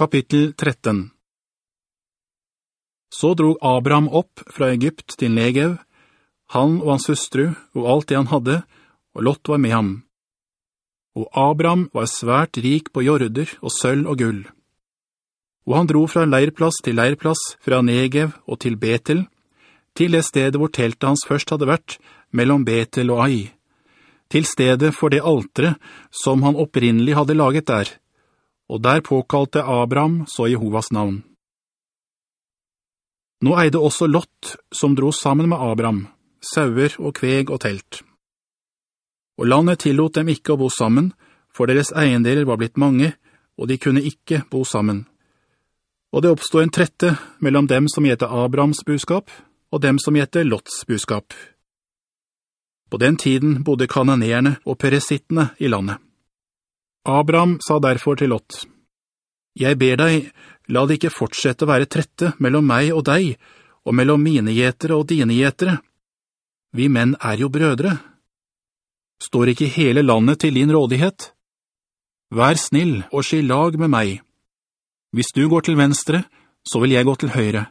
Kapittel 13 Så drog Abraham opp fra Egypt til Negev, han og hans hustru og alt det han hadde, og Lot var med ham. Og Abraham var svært rik på jorder og sølv og gull. Og han dro fra leirplass til leirplass, fra Negev og til Betel, til det stedet hvor teltet hans først hadde vært, mellom Betel og Ai, til stedet for det altere som han opprinnelig hadde laget der, og der påkalte Abraham så Jehovas navn. Nå eide også Lott, som dro sammen med Abraham, sauer og kveg og telt. Og landet tillot dem ikke å bo sammen, for deres eiendeler var blitt mange, og de kunne ikke bo sammen. Og det oppstod en trette mellom dem som gjette Abrahams buskap, og dem som gjette Lotts buskap. På den tiden bodde kananerene og peresittene i landet. Abraham sa derfor til Lot, «Jeg ber deg, la det ikke fortsette å være trette mellom meg og deg, og mellom mine gjetere og dine gjetere. Vi menn er jo brødre. Står ikke hele landet til din rådighet? Vær snill og skill lag med meg. Hvis du går til venstre, så vil jeg gå til høyre.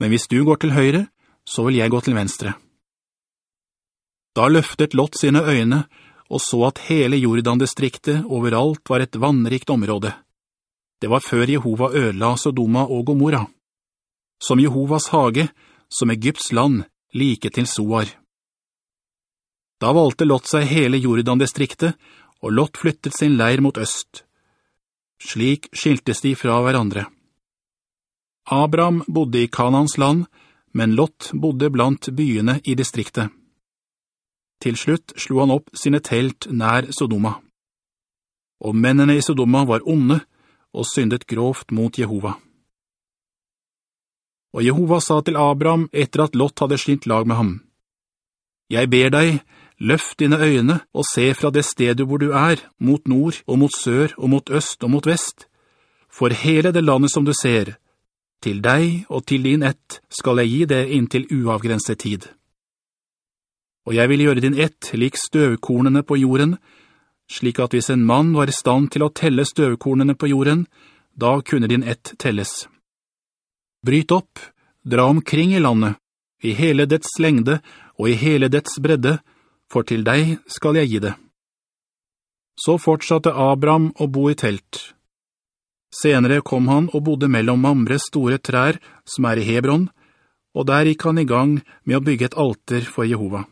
Men hvis du går til høyre, så vil jeg gå til venstre.» Da løftet Lot sine øyne, og så at hele Jordan-distriktet overalt var et vannrikt område. Det var før Jehova ødela Sodoma og Gomorra. Som Jehovas hage, som Egypts land, like til Soar. Da valgte Lot seg hele Jordan-distriktet, og Lot flyttet sin leir mot øst. Slik skiltes de fra hverandre. Abraham bodde i Kanans land, men Lot bodde blant byene i distriktet. Til slutt slo han opp sine telt nær Sodoma. Og mennene i Sodoma var onde og syndet grovt mot Jehova. Og Jehova sa til Abraham etter at Lot hadde skint lag med ham, «Jeg ber deg, løft dine øyne og se fra det stedet hvor du er, mot nord og mot sør og mot øst og mot vest. For hele det landet som du ser, til deg og til din ett skal jeg gi det inntil uavgrenset tid.» Og jeg vil gjøre din ett lik støvkornene på jorden, slik at hvis en mann var i stand til å telle støvkornene på jorden, da kunne din ett telles. Bryt opp, dra omkring i landet, i hele dets lengde og i hele dets bredde, for til deg skal jeg gi det. Så fortsatte Abraham å bo i telt. Senere kom han og bodde mellom Mamres store trær, som er i Hebron, og der gikk han i gang med å bygge et alter for Jehova.